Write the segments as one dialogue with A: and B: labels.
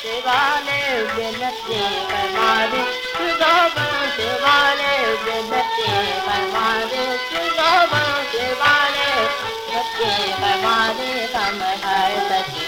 A: बंस वाले बिनती परमारे सुनो बंस वाले बिनती परमारे सुनो बंस वाले सत्य परमारे, हम हर सती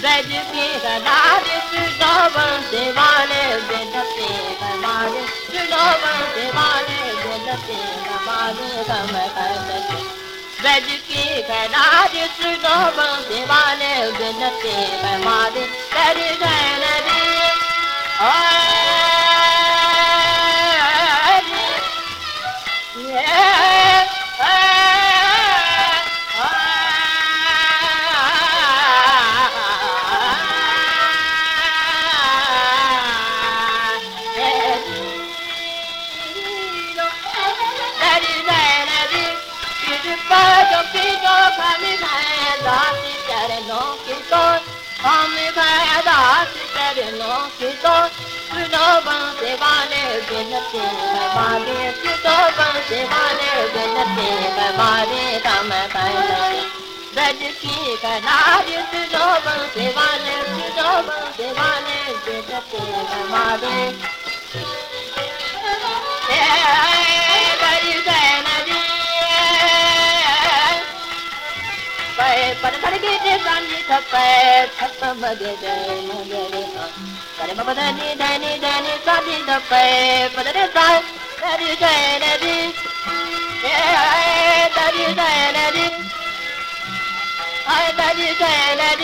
A: ब्रज की सदार सुनो बंस वाले बिनती परमारे सुनो बंस वाले बिनती परमारे, हम हर सती ब्रज के घनारे सुनो बंसे वाले बिनते परमारे कर गए हम दास चरणों की तो सुनो बंसे वाले बिनते बर्बादे सुनो बंसे वाले बिनते बर्बादे कम कर ब्रज की कनार सुनो बंसे वाले सुनो बंसे वाले बिनते बर्बादे पर के ते सांजी थपे थप मगे दे मगे रे करे बाबा दनी दनी दनी सांजी थपे पर रे सा दरी दे नदी ए दरी दे नदी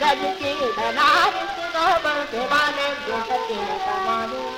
A: गज की धनार सुनो बल के बाले जो सके कमाने